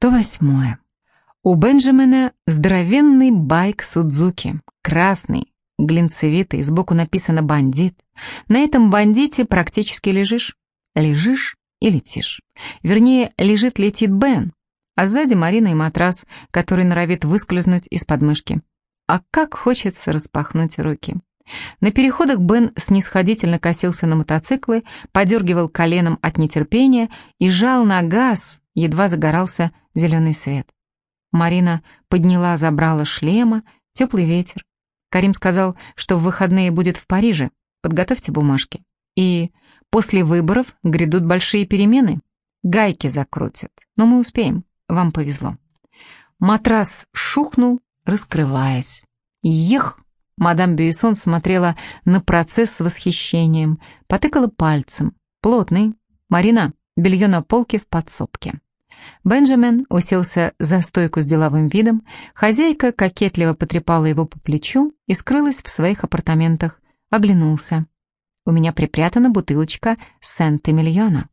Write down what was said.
108. У Бенджамина здоровенный байк Судзуки, красный, глинцевитый, сбоку написано «бандит». На этом бандите практически лежишь. Лежишь и летишь. Вернее, лежит-летит Бен, а сзади Марина и матрас, который норовит выскользнуть из подмышки. А как хочется распахнуть руки. На переходах Бен снисходительно косился на мотоциклы, подергивал коленом от нетерпения и жал на газ, едва загорался зеленый свет. Марина подняла забрала шлема, теплый ветер. Карим сказал, что в выходные будет в Париже. Подготовьте бумажки. И после выборов грядут большие перемены. Гайки закрутят. Но мы успеем. Вам повезло. Матрас шухнул, раскрываясь. Ех! Мадам Бюйсон смотрела на процесс с восхищением, потыкала пальцем. Плотный. Марина, белье на полке в подсобке. Бенджамин уселся за стойку с деловым видом, хозяйка кокетливо потрепала его по плечу и скрылась в своих апартаментах, оглянулся. «У меня припрятана бутылочка Сент-Эмильона».